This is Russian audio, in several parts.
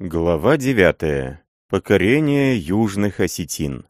Глава 9. Покорение южных осетин.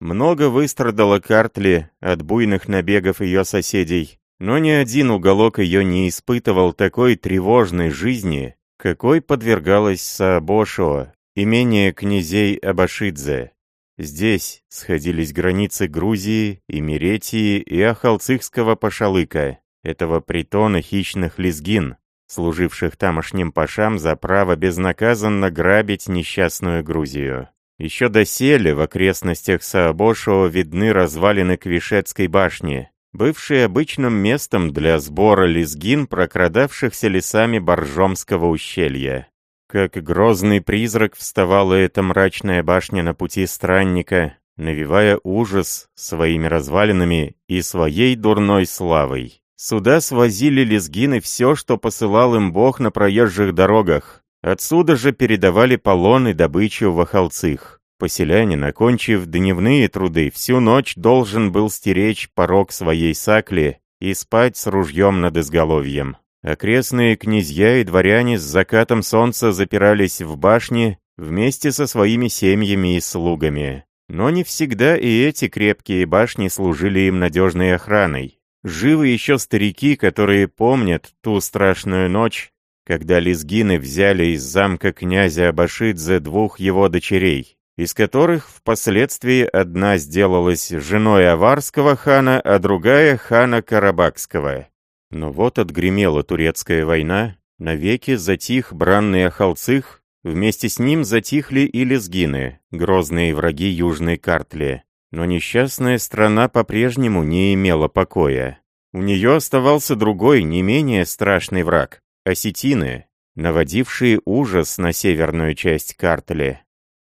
Много выстрадала Картли от буйных набегов ее соседей, но ни один уголок ее не испытывал такой тревожной жизни, какой подвергалась Саабошо, имение князей Абашидзе. Здесь сходились границы Грузии, Имеретии и Ахалцихского пашалыка, этого притона хищных лезгин, служивших тамошним пашам за право безнаказанно грабить несчастную Грузию. Еще доселе в окрестностях Саабошо видны развалины Квишетской башни, бывшие обычным местом для сбора лезгин, прокрадавшихся лесами Боржомского ущелья. Как грозный призрак вставала эта мрачная башня на пути странника, навевая ужас своими развалинами и своей дурной славой. Сюда свозили лезгины все, что посылал им Бог на проезжих дорогах. Отсюда же передавали полон и добычу в Ахалцих. Поселянин, окончив дневные труды, всю ночь должен был стеречь порог своей сакли и спать с ружьем над изголовьем. Окрестные князья и дворяне с закатом солнца запирались в башне вместе со своими семьями и слугами. Но не всегда и эти крепкие башни служили им надежной охраной. Живы еще старики, которые помнят ту страшную ночь, когда лезгины взяли из замка князя Абашидзе двух его дочерей, из которых впоследствии одна сделалась женой аварского хана, а другая — хана Карабакского. Но вот отгремела турецкая война, навеки затих бранный Ахалцих, вместе с ним затихли и лезгины, грозные враги Южной Картли. Но несчастная страна по-прежнему не имела покоя. У нее оставался другой, не менее страшный враг — осетины, наводившие ужас на северную часть Картли.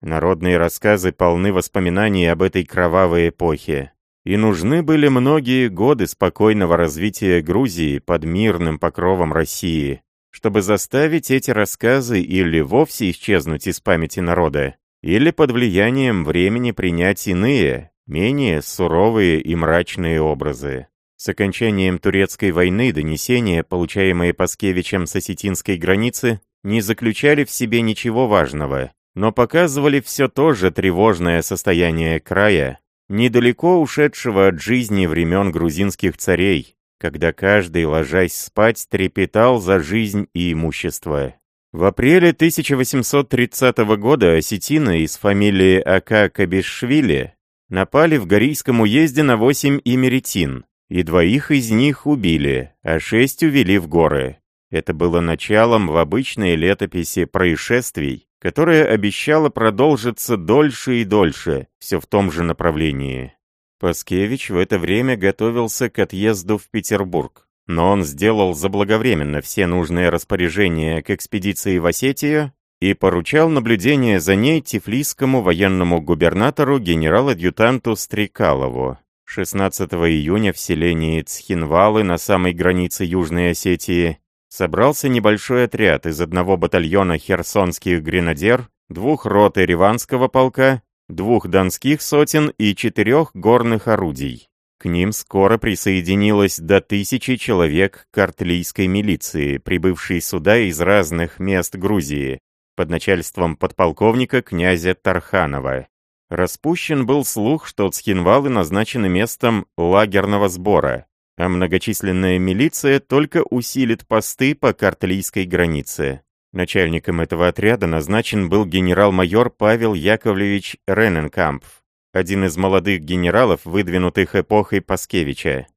Народные рассказы полны воспоминаний об этой кровавой эпохе. И нужны были многие годы спокойного развития Грузии под мирным покровом России, чтобы заставить эти рассказы или вовсе исчезнуть из памяти народа, или под влиянием времени принять иные, менее суровые и мрачные образы. С окончанием турецкой войны донесения, получаемые Паскевичем с осетинской границы, не заключали в себе ничего важного, но показывали все то же тревожное состояние края, недалеко ушедшего от жизни времен грузинских царей, когда каждый, ложась спать, трепетал за жизнь и имущество. В апреле 1830 года осетины из фамилии Ака Кабишвили напали в Горийском уезде на восемь имеретин, и двоих из них убили, а шесть увели в горы. Это было началом в обычной летописи происшествий, которая обещала продолжиться дольше и дольше, все в том же направлении. Паскевич в это время готовился к отъезду в Петербург но он сделал заблаговременно все нужные распоряжения к экспедиции в Осетию и поручал наблюдение за ней тифлисскому военному губернатору генерал-адъютанту Стрекалову. 16 июня в селении Цхинвалы на самой границе Южной Осетии собрался небольшой отряд из одного батальона херсонских гренадер, двух рот Ереванского полка, двух донских сотен и четырех горных орудий. К ним скоро присоединилось до тысячи человек картлийской милиции, прибывшей сюда из разных мест Грузии, под начальством подполковника князя Тарханова. Распущен был слух, что Цхинвалы назначены местом лагерного сбора, а многочисленная милиция только усилит посты по картлийской границе. Начальником этого отряда назначен был генерал-майор Павел Яковлевич Рененкампф, один из молодых генералов, выдвинутых эпохой Паскевича.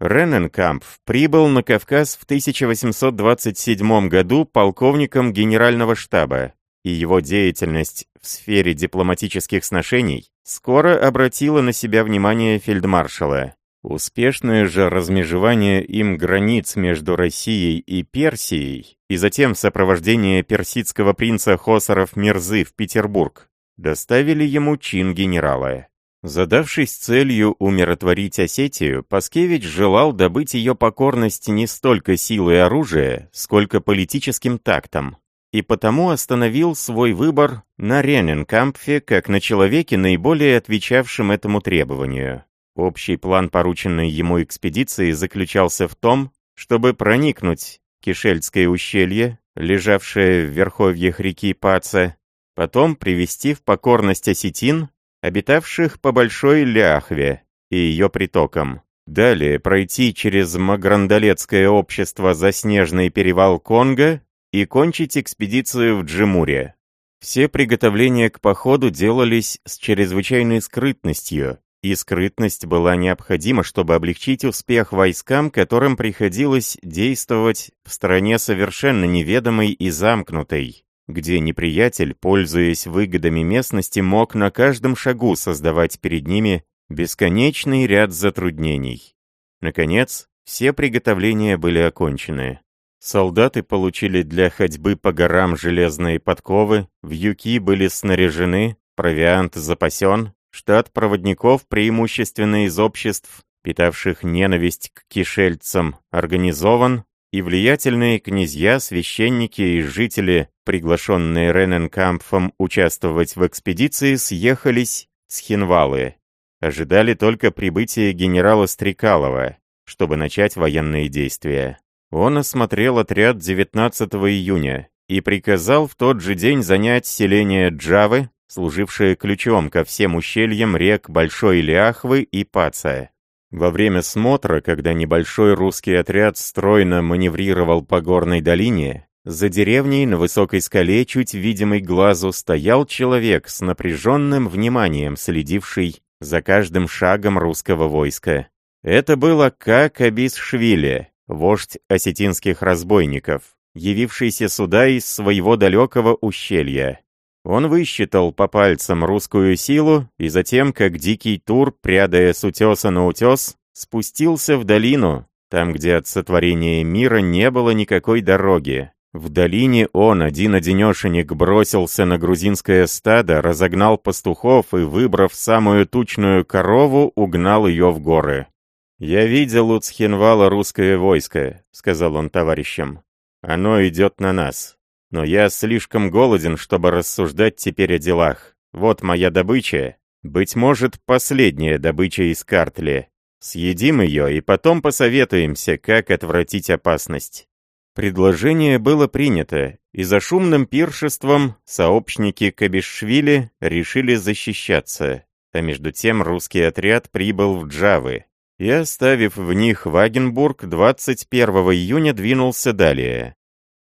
Рененкампф прибыл на Кавказ в 1827 году полковником генерального штаба, и его деятельность в сфере дипломатических сношений скоро обратила на себя внимание фельдмаршала. Успешное же размежевание им границ между Россией и Персией и затем сопровождение персидского принца Хосаров Мирзы в Петербург доставили ему чин генерала. Задавшись целью умиротворить Осетию, Паскевич желал добыть ее покорность не столько силой оружия, сколько политическим тактом, и потому остановил свой выбор на Рененкампфе как на человеке, наиболее отвечавшем этому требованию. Общий план порученной ему экспедиции заключался в том, чтобы проникнуть Кишельское ущелье, лежавшее в верховьях реки Паца, потом привести в покорность осетин, обитавших по Большой Ляхве и ее притокам. Далее пройти через Маграндалецкое общество за снежный перевал Конго и кончить экспедицию в Джимуре. Все приготовления к походу делались с чрезвычайной скрытностью, и скрытность была необходима, чтобы облегчить успех войскам, которым приходилось действовать в стране совершенно неведомой и замкнутой, где неприятель, пользуясь выгодами местности, мог на каждом шагу создавать перед ними бесконечный ряд затруднений. Наконец, все приготовления были окончены. Солдаты получили для ходьбы по горам железные подковы, вьюки были снаряжены, провиант запасен, штат проводников, преимущественно из обществ, питавших ненависть к кишельцам, организован, и влиятельные князья, священники и жители, приглашенные Рененкампфом участвовать в экспедиции, съехались с Хинвалы. Ожидали только прибытия генерала Стрекалова, чтобы начать военные действия. Он осмотрел отряд 19 июня и приказал в тот же день занять селение Джавы, служившее ключом ко всем ущельям рек Большой Ляхвы и Паца. Во время смотра, когда небольшой русский отряд стройно маневрировал по горной долине, за деревней на высокой скале, чуть видимый глазу, стоял человек с напряженным вниманием, следивший за каждым шагом русского войска. Это было как Абисшвили, вождь осетинских разбойников, явившийся сюда из своего далекого ущелья. Он высчитал по пальцам русскую силу, и затем, как дикий тур, прядая с утеса на утес, спустился в долину, там, где от сотворения мира не было никакой дороги. В долине он, один-одинешенек, бросился на грузинское стадо, разогнал пастухов и, выбрав самую тучную корову, угнал ее в горы. «Я видел у Цхинвала русское войско», — сказал он товарищам. «Оно идет на нас. Но я слишком голоден, чтобы рассуждать теперь о делах. Вот моя добыча. Быть может, последняя добыча из Картли. Съедим ее и потом посоветуемся, как отвратить опасность». Предложение было принято, и за шумным пиршеством сообщники Кабишвили решили защищаться, а между тем русский отряд прибыл в Джавы и, оставив в них Вагенбург, 21 июня двинулся далее.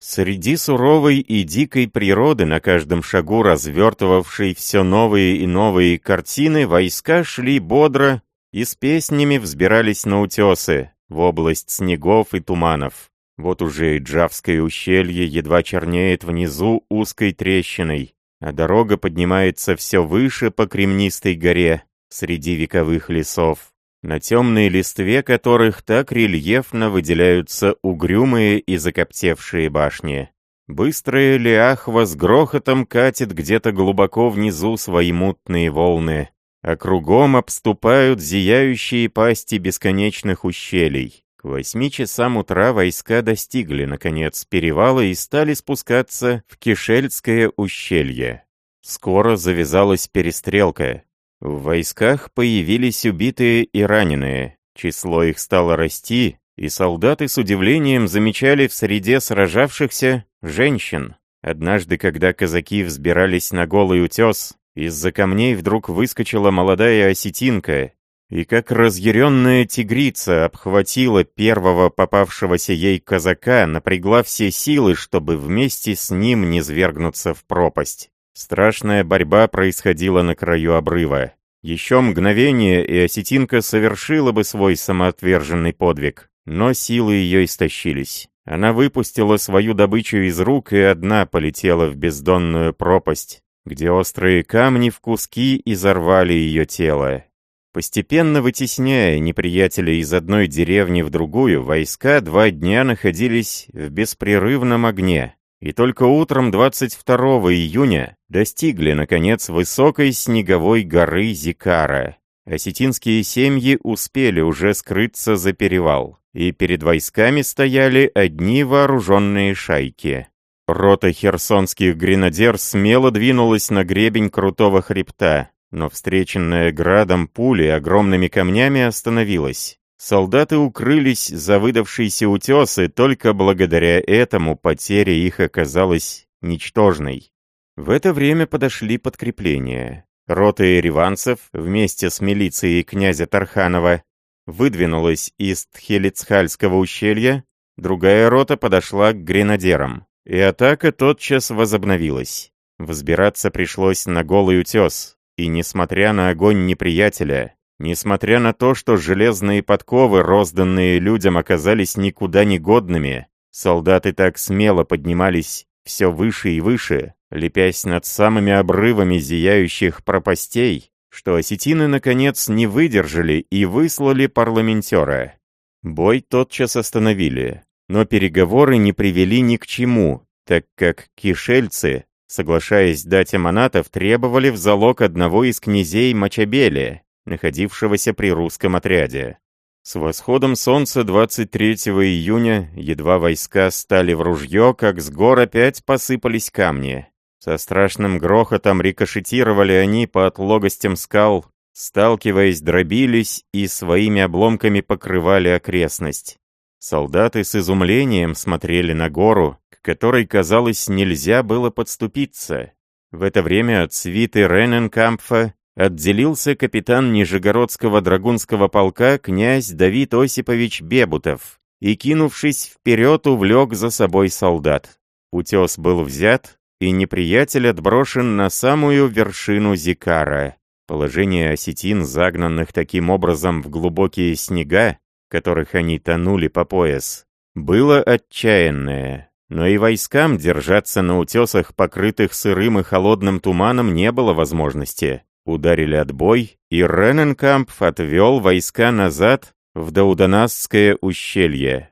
Среди суровой и дикой природы, на каждом шагу развертывавшей все новые и новые картины, войска шли бодро и с песнями взбирались на утесы, в область снегов и туманов. Вот уже и Джавское ущелье едва чернеет внизу узкой трещиной, а дорога поднимается все выше по кремнистой горе среди вековых лесов на темной листве которых так рельефно выделяются угрюмые и закоптевшие башни. Быстрая Лиахва с грохотом катит где-то глубоко внизу свои мутные волны, а кругом обступают зияющие пасти бесконечных ущелий. К восьми часам утра войска достигли, наконец, перевала и стали спускаться в Кишельское ущелье. Скоро завязалась перестрелка. В войсках появились убитые и раненые. Число их стало расти, и солдаты с удивлением замечали в среде сражавшихся женщин. Однажды, когда казаки взбирались на голый утес, из-за камней вдруг выскочила молодая осетинка, и как разъяренная тигрица обхватила первого попавшегося ей казака, напрягла все силы, чтобы вместе с ним не свергнуться в пропасть. Страшная борьба происходила на краю обрыва. Еще мгновение, и осетинка совершила бы свой самоотверженный подвиг. Но силы ее истощились. Она выпустила свою добычу из рук и одна полетела в бездонную пропасть, где острые камни в куски изорвали ее тело. Постепенно вытесняя неприятеля из одной деревни в другую, войска два дня находились в беспрерывном огне, и только утром 22 июня достигли, наконец, высокой снеговой горы Зикара. Осетинские семьи успели уже скрыться за перевал, и перед войсками стояли одни вооруженные шайки. Рота херсонских гренадер смело двинулась на гребень крутого хребта, но встреченная градом пули огромными камнями остановилась. Солдаты укрылись за выдавшиеся утесы, только благодаря этому потеря их оказалась ничтожной. В это время подошли подкрепления. Рота ереванцев вместе с милицией князя Тарханова выдвинулась из Тхелицхальского ущелья, другая рота подошла к гренадерам, и атака тотчас возобновилась. Взбираться пришлось на голый утес, и несмотря на огонь неприятеля, Несмотря на то, что железные подковы, розданные людям, оказались никуда не годными, солдаты так смело поднимались все выше и выше, лепясь над самыми обрывами зияющих пропастей, что осетины, наконец, не выдержали и выслали парламентера. Бой тотчас остановили, но переговоры не привели ни к чему, так как кишельцы, соглашаясь дать аманатов, требовали в залог одного из князей Мачабели, находившегося при русском отряде. С восходом солнца 23 июня едва войска стали в ружье, как с гор опять посыпались камни. Со страшным грохотом рикошетировали они по отлогостям скал, сталкиваясь, дробились и своими обломками покрывали окрестность. Солдаты с изумлением смотрели на гору, к которой, казалось, нельзя было подступиться. В это время от свиты Рененкампфа отделился капитан Нижегородского драгунского полка князь Давид Осипович Бебутов и, кинувшись вперед, увлек за собой солдат. Утес был взят, и неприятель отброшен на самую вершину Зикара. Положение осетин, загнанных таким образом в глубокие снега, которых они тонули по пояс, было отчаянное. Но и войскам держаться на утесах, покрытых сырым и холодным туманом, не было возможности ударили отбой, и Рененкамп отвел войска назад в Даудонасское ущелье.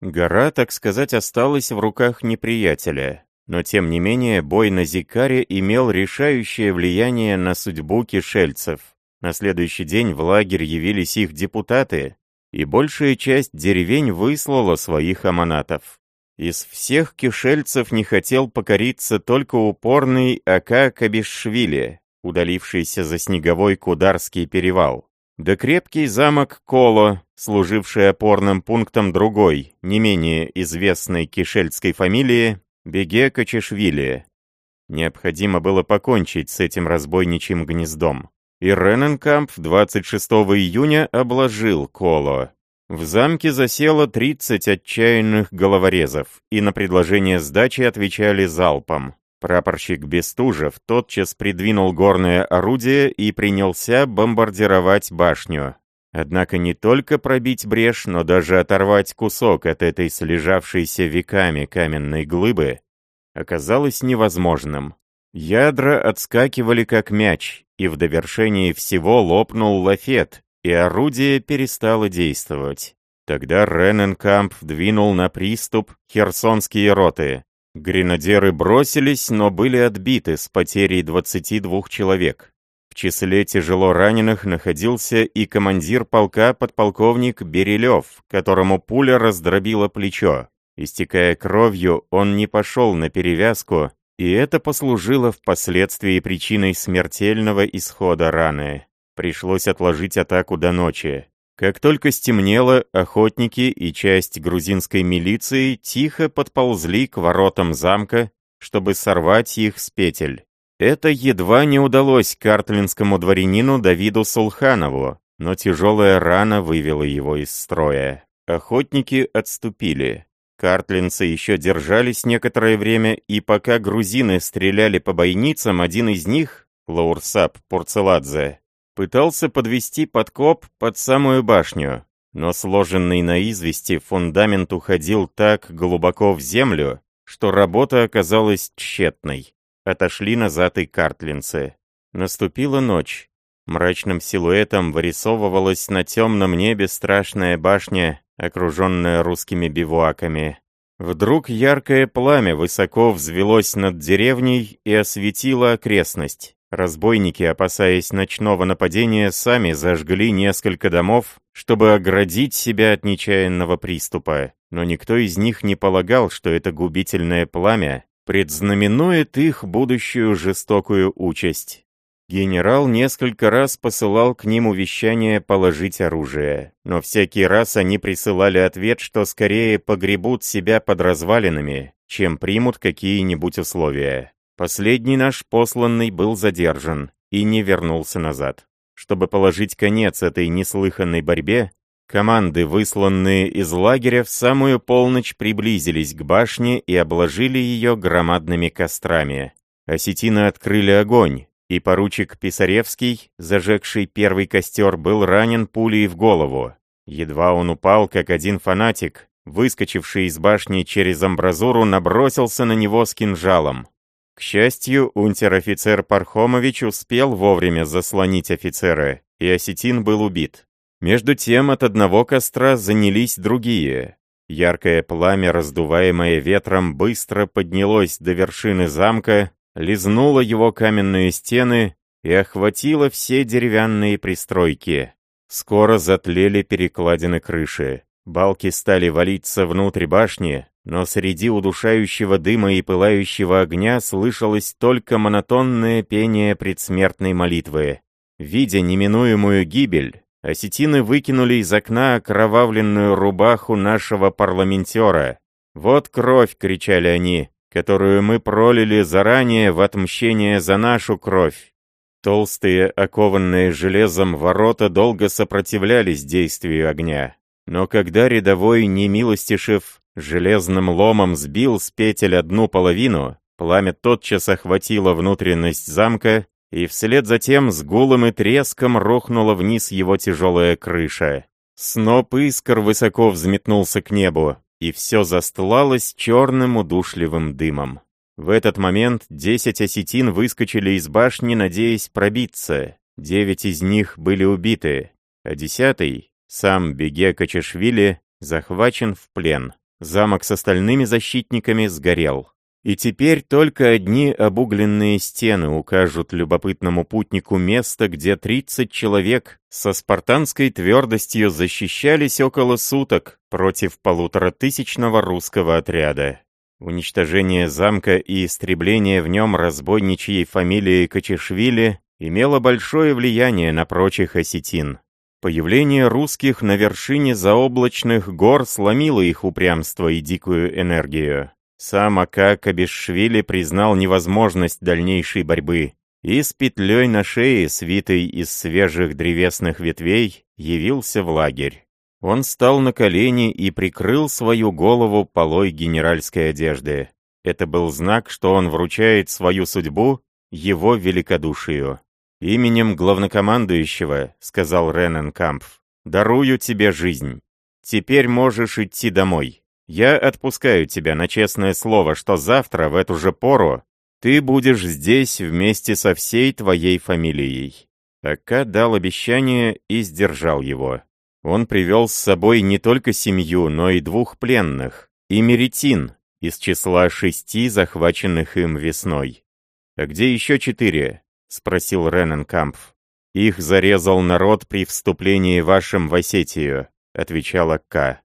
Гора, так сказать, осталась в руках неприятеля, но тем не менее бой на Зикаре имел решающее влияние на судьбу кишельцев. На следующий день в лагерь явились их депутаты, и большая часть деревень выслала своих аманатов. Из всех кишельцев не хотел покориться только упорный Ака Кабишвили, удалившийся за снеговой Кударский перевал. Да крепкий замок Коло, служивший опорным пунктом другой, не менее известной кишельской фамилии, Беге Качешвили. Необходимо было покончить с этим разбойничьим гнездом. И Рененкамп 26 июня обложил Коло. В замке засело 30 отчаянных головорезов, и на предложение сдачи отвечали залпом. Прапорщик Бестужев тотчас придвинул горное орудие и принялся бомбардировать башню. Однако не только пробить брешь, но даже оторвать кусок от этой слежавшейся веками каменной глыбы оказалось невозможным. Ядра отскакивали как мяч, и в довершении всего лопнул лафет, и орудие перестало действовать. Тогда Рененкамп двинул на приступ херсонские роты. Гренадеры бросились, но были отбиты с потерей 22 человек. В числе тяжело раненых находился и командир полка подполковник Берилев, которому пуля раздробила плечо. Истекая кровью, он не пошел на перевязку, и это послужило впоследствии причиной смертельного исхода раны. Пришлось отложить атаку до ночи. Как только стемнело, охотники и часть грузинской милиции тихо подползли к воротам замка, чтобы сорвать их с петель. Это едва не удалось картлинскому дворянину Давиду Сулханову, но тяжелая рана вывела его из строя. Охотники отступили. Картлинцы еще держались некоторое время, и пока грузины стреляли по бойницам, один из них, Лаурсап Пурцеладзе, Пытался подвести подкоп под самую башню, но сложенный на извести фундамент уходил так глубоко в землю, что работа оказалась тщетной. Отошли назад и картлинцы. Наступила ночь. Мрачным силуэтом вырисовывалась на темном небе страшная башня, окруженная русскими бивуаками. Вдруг яркое пламя высоко взвелось над деревней и осветило окрестность. Разбойники, опасаясь ночного нападения, сами зажгли несколько домов, чтобы оградить себя от нечаянного приступа. Но никто из них не полагал, что это губительное пламя предзнаменует их будущую жестокую участь. Генерал несколько раз посылал к ним увещание положить оружие, но всякий раз они присылали ответ, что скорее погребут себя под развалинами, чем примут какие-нибудь условия. Последний наш посланный был задержан и не вернулся назад. Чтобы положить конец этой неслыханной борьбе, команды, высланные из лагеря, в самую полночь приблизились к башне и обложили ее громадными кострами. Осетины открыли огонь, и поручик Писаревский, зажегший первый костер, был ранен пулей в голову. Едва он упал, как один фанатик, выскочивший из башни через амбразуру, набросился на него с кинжалом. К счастью, унтер-офицер Пархомович успел вовремя заслонить офицера, и осетин был убит. Между тем от одного костра занялись другие. Яркое пламя, раздуваемое ветром, быстро поднялось до вершины замка, лизнуло его каменные стены и охватило все деревянные пристройки. Скоро затлели перекладины крыши. Балки стали валиться внутрь башни, но среди удушающего дыма и пылающего огня слышалось только монотонное пение предсмертной молитвы. Видя неминуемую гибель, осетины выкинули из окна окровавленную рубаху нашего парламентера. «Вот кровь!» — кричали они, которую мы пролили заранее в отмщение за нашу кровь. Толстые, окованные железом ворота долго сопротивлялись действию огня. Но когда рядовой Немилостишев железным ломом сбил с петель одну половину, пламя тотчас охватило внутренность замка, и вслед за тем с гулом и треском рухнула вниз его тяжелая крыша. Сноп искр высоко взметнулся к небу, и все застлалось черным удушливым дымом. В этот момент десять осетин выскочили из башни, надеясь пробиться. Девять из них были убиты, а десятый, сам Беге Качешвили, захвачен в плен. Замок с остальными защитниками сгорел. И теперь только одни обугленные стены укажут любопытному путнику место, где 30 человек со спартанской твердостью защищались около суток против полуторатысячного русского отряда. Уничтожение замка и истребление в нем разбойничьей фамилии Качешвили имело большое влияние на прочих осетин. Появление русских на вершине заоблачных гор сломило их упрямство и дикую энергию. Сам Ака Кабишвили признал невозможность дальнейшей борьбы и с петлей на шее, свитой из свежих древесных ветвей, явился в лагерь. Он стал на колени и прикрыл свою голову полой генеральской одежды. Это был знак, что он вручает свою судьбу его великодушию. «Именем главнокомандующего», — сказал Рененкампф, — «дарую тебе жизнь. Теперь можешь идти домой». Я отпускаю тебя на честное слово, что завтра в эту же пору ты будешь здесь вместе со всей твоей фамилией». Ака дал обещание и сдержал его. Он привел с собой не только семью, но и двух пленных, и Меретин из числа шести, захваченных им весной. «А где еще четыре?» — спросил Рененкампф. «Их зарезал народ при вступлении вашим в Осетию», — отвечал Акка.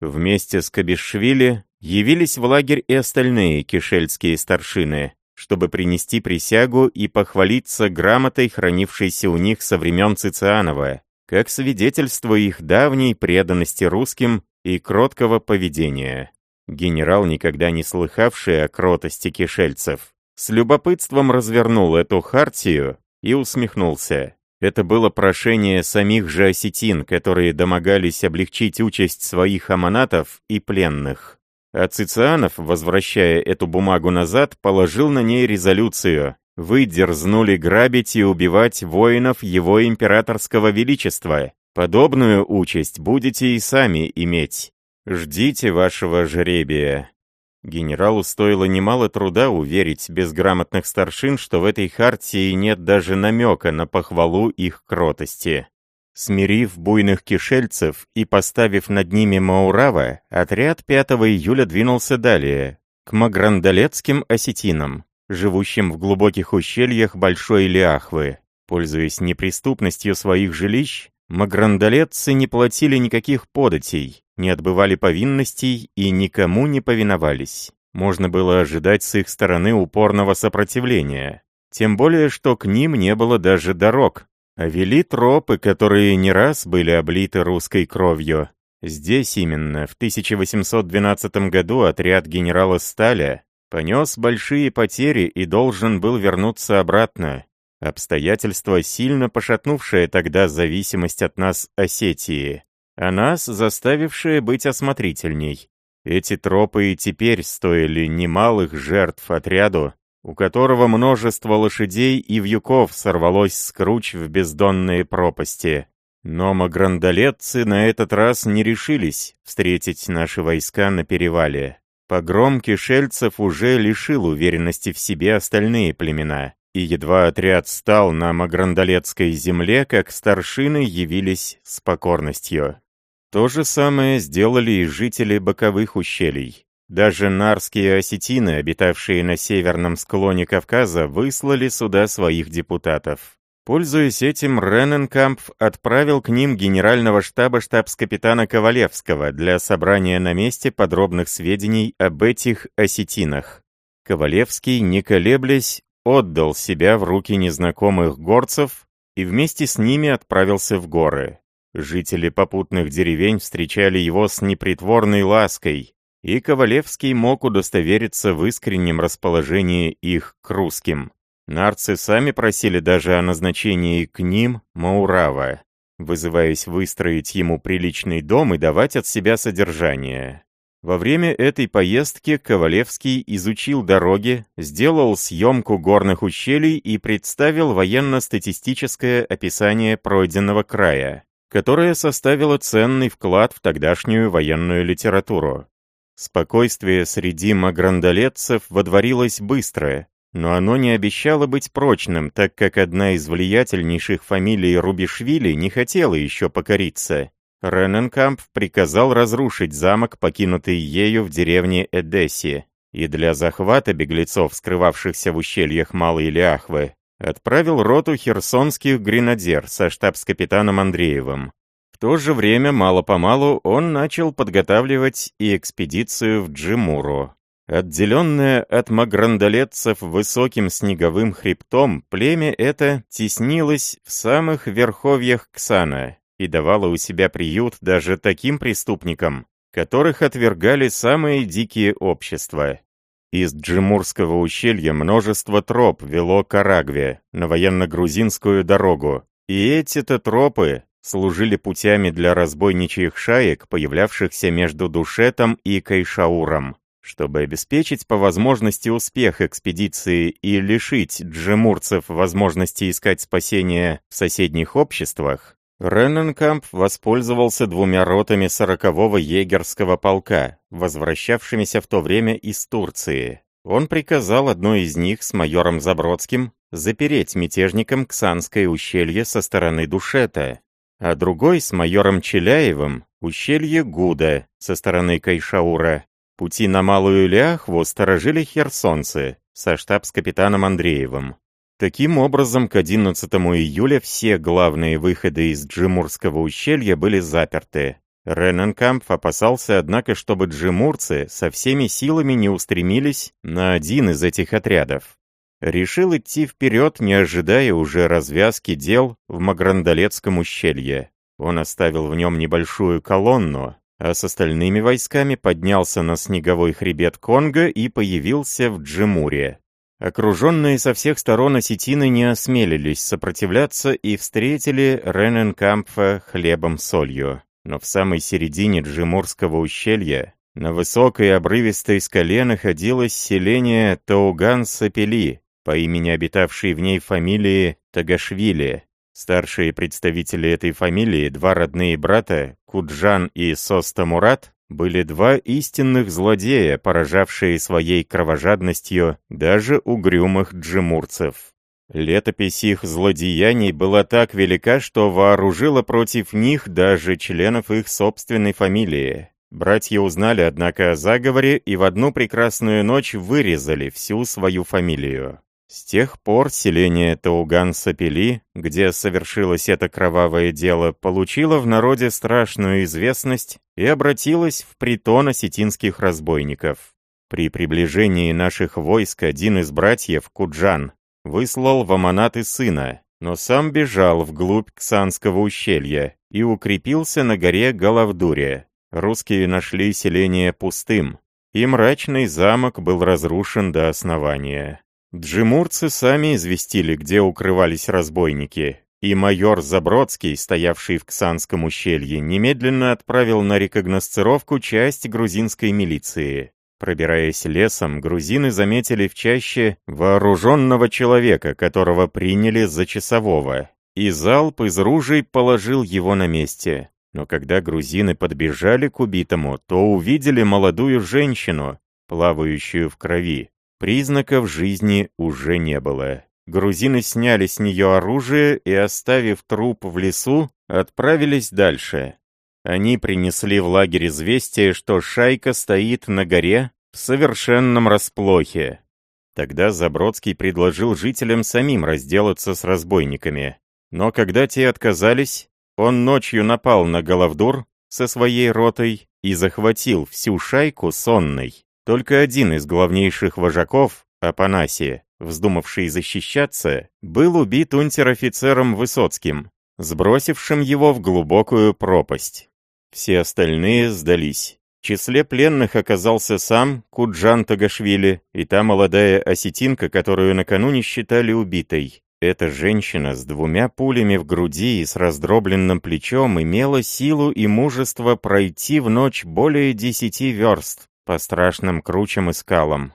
Вместе с Кабишвили явились в лагерь и остальные кишельские старшины, чтобы принести присягу и похвалиться грамотой, хранившейся у них со времен Цицианова, как свидетельство их давней преданности русским и кроткого поведения. Генерал, никогда не слыхавший о кротости кишельцев, с любопытством развернул эту хартию и усмехнулся. Это было прошение самих же осетин, которые домогались облегчить участь своих аманатов и пленных. А Цицианов, возвращая эту бумагу назад, положил на ней резолюцию. «Вы дерзнули грабить и убивать воинов его императорского величества. Подобную участь будете и сами иметь. Ждите вашего жребия». Генералу стоило немало труда уверить безграмотных старшин, что в этой хартии нет даже намека на похвалу их кротости. Смирив буйных кишельцев и поставив над ними Маурава, отряд 5 июля двинулся далее, к маграндалецким осетинам, живущим в глубоких ущельях Большой Ляхвы. Пользуясь неприступностью своих жилищ, маграндалетцы не платили никаких податей, не отбывали повинностей и никому не повиновались. Можно было ожидать с их стороны упорного сопротивления. тем более, что к ним не было даже дорог, а вели тропы, которые не раз были облиты русской кровью. Здесь именно, в 1812 году отряд генерала Сталя понес большие потери и должен был вернуться обратно. Обстоятельства, сильно пошатнувшие тогда зависимость от нас Осетии, а нас заставившие быть осмотрительней. Эти тропы и теперь стоили немалых жертв отряду, у которого множество лошадей и вьюков сорвалось с круч в бездонные пропасти. Но маграндолетцы на этот раз не решились встретить наши войска на перевале. Погром кишельцев уже лишил уверенности в себе остальные племена, и едва отряд стал на маграндолетской земле, как старшины явились с покорностью. То же самое сделали и жители боковых ущелий. Даже нарские осетины, обитавшие на северном склоне Кавказа, выслали сюда своих депутатов. Пользуясь этим, Рененкамп отправил к ним генерального штаба штабс-капитана Ковалевского для собрания на месте подробных сведений об этих осетинах. Ковалевский, не колеблясь, отдал себя в руки незнакомых горцев и вместе с ними отправился в горы. Жители попутных деревень встречали его с непритворной лаской, и Ковалевский мог удостовериться в искреннем расположении их к русским. Нарцы сами просили даже о назначении к ним Маурава, вызываясь выстроить ему приличный дом и давать от себя содержание. Во время этой поездки Ковалевский изучил дороги, сделал съемку горных ущелий и представил военно-статистическое описание пройденного края, которое составило ценный вклад в тогдашнюю военную литературу. Спокойствие среди маграндолетцев водворилось быстро, но оно не обещало быть прочным, так как одна из влиятельнейших фамилий Рубишвили не хотела еще покориться. Рененкамп приказал разрушить замок, покинутый ею в деревне Эдесси, и для захвата беглецов, скрывавшихся в ущельях Малой Ляхвы, отправил роту херсонских гренадер со штабс-капитаном Андреевым. В то же время, мало-помалу, он начал подготавливать и экспедицию в Джимуру. Отделенное от маграндолетцев высоким снеговым хребтом, племя это теснилось в самых верховьях Ксана и давало у себя приют даже таким преступникам, которых отвергали самые дикие общества. Из Джимурского ущелья множество троп вело к Арагве, на военно-грузинскую дорогу, и эти-то тропы служили путями для разбойничьих шаек, появлявшихся между Душетом и Кайшауром. Чтобы обеспечить по возможности успех экспедиции и лишить джемурцев возможности искать спасения в соседних обществах, Ренненкамп воспользовался двумя ротами сорокового егерского полка, возвращавшимися в то время из Турции. Он приказал одной из них с майором Забродским запереть мятежникам Ксанское ущелье со стороны Душета, а другой с майором Челяевым ущелье Гуда со стороны Кайшаура, Пути на Малую Ляхву сторожили херсонцы со штабс-капитаном Андреевым. Таким образом, к 11 июля все главные выходы из Джимурского ущелья были заперты. Рененкамп опасался, однако, чтобы джимурцы со всеми силами не устремились на один из этих отрядов. Решил идти вперед, не ожидая уже развязки дел в Маграндолецком ущелье. Он оставил в нем небольшую колонну, а с остальными войсками поднялся на снеговой хребет Конго и появился в Джемуре. Окруженные со всех сторон осетины не осмелились сопротивляться и встретили Рененкампфа хлебом-солью. Но в самой середине Джемурского ущелья, на высокой обрывистой скале находилось селение Тауган-Сапели, по имени обитавшей в ней фамилии Тагашвили, Старшие представители этой фамилии, два родные брата, Куджан и Соста Мурат, были два истинных злодея, поражавшие своей кровожадностью даже угрюмых джимурцев. Летопись их злодеяний была так велика, что вооружила против них даже членов их собственной фамилии. Братья узнали, однако, о заговоре и в одну прекрасную ночь вырезали всю свою фамилию. С тех пор селение Тауган-Сапели, где совершилось это кровавое дело, получило в народе страшную известность и обратилось в притон осетинских разбойников. При приближении наших войск один из братьев, Куджан, выслал в Аманаты сына, но сам бежал вглубь Ксанского ущелья и укрепился на горе Головдуре. Русские нашли селение пустым, и мрачный замок был разрушен до основания. Джимурцы сами известили, где укрывались разбойники, и майор Забродский, стоявший в Ксанском ущелье, немедленно отправил на рекогносцировку часть грузинской милиции. Пробираясь лесом, грузины заметили в чаще вооруженного человека, которого приняли за часового, и залп из ружей положил его на месте. Но когда грузины подбежали к убитому, то увидели молодую женщину, плавающую в крови. Признаков жизни уже не было. Грузины сняли с нее оружие и, оставив труп в лесу, отправились дальше. Они принесли в лагерь известие, что шайка стоит на горе в совершенном расплохе. Тогда Забродский предложил жителям самим разделаться с разбойниками. Но когда те отказались, он ночью напал на Головдур со своей ротой и захватил всю шайку сонной. Только один из главнейших вожаков, Апанасия, вздумавший защищаться, был убит унтер-офицером Высоцким, сбросившим его в глубокую пропасть. Все остальные сдались. В числе пленных оказался сам Куджан Тагашвили и та молодая осетинка, которую накануне считали убитой. Эта женщина с двумя пулями в груди и с раздробленным плечом имела силу и мужество пройти в ночь более десяти верст по страшным кручам и скалам.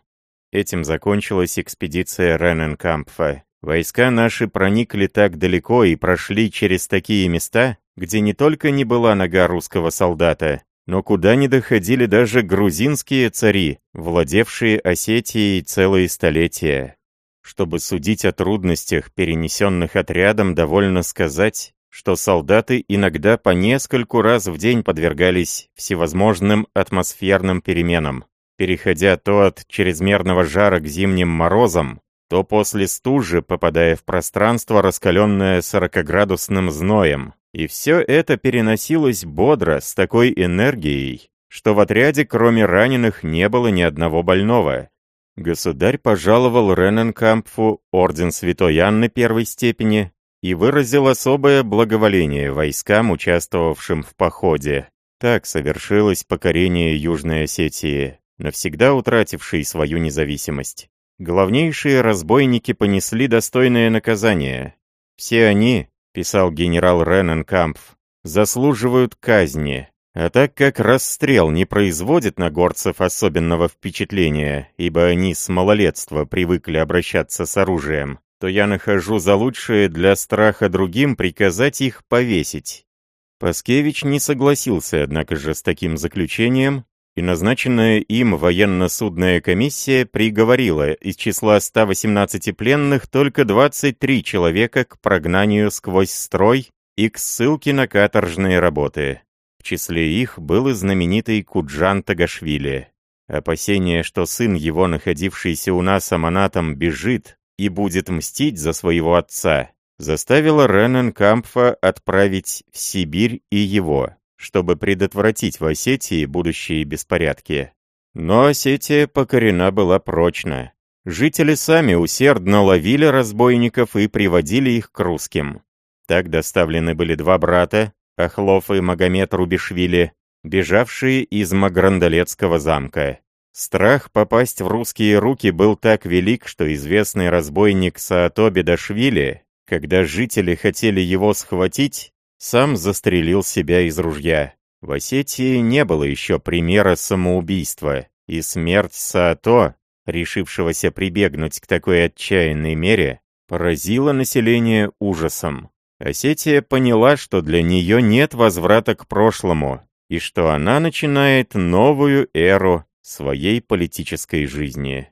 Этим закончилась экспедиция Рененкампфа. Войска наши проникли так далеко и прошли через такие места, где не только не была нога русского солдата, но куда не доходили даже грузинские цари, владевшие Осетией целые столетия. Чтобы судить о трудностях, перенесенных отрядом, довольно сказать, что солдаты иногда по нескольку раз в день подвергались всевозможным атмосферным переменам, переходя то от чрезмерного жара к зимним морозам, то после стужи, попадая в пространство, раскаленное сорокоградусным зноем. И все это переносилось бодро, с такой энергией, что в отряде кроме раненых не было ни одного больного. Государь пожаловал Рененкампфу орден Святой Анны первой степени и выразил особое благоволение войскам, участвовавшим в походе. Так совершилось покорение Южной Осетии, навсегда утратившей свою независимость. Главнейшие разбойники понесли достойное наказание. Все они, писал генерал Рененкампф, заслуживают казни. А так как расстрел не производит на горцев особенного впечатления, ибо они с малолетства привыкли обращаться с оружием, то я нахожу за лучшее для страха другим приказать их повесить. Паскевич не согласился, однако же, с таким заключением и назначенная им военно-судная комиссия приговорила из числа 118 пленных только 23 человека к прогнанию сквозь строй и к ссылке на каторжные работы. В числе их был и знаменитый Куджан Тагашвили. Опасение, что сын его, находившийся у нас аманатом, бежит и будет мстить за своего отца, заставило Рененкампфа отправить в Сибирь и его чтобы предотвратить в Осетии будущие беспорядки. Но Осетия покорена была прочно. Жители сами усердно ловили разбойников и приводили их к русским. Так доставлены были два брата, Ахлов и Магомед Рубишвили, бежавшие из Маграндалецкого замка. Страх попасть в русские руки был так велик, что известный разбойник Саато Бедашвили, когда жители хотели его схватить, сам застрелил себя из ружья. В Осетии не было еще примера самоубийства, и смерть Саато, решившегося прибегнуть к такой отчаянной мере, поразила население ужасом. Осетия поняла, что для нее нет возврата к прошлому, и что она начинает новую эру своей политической жизни.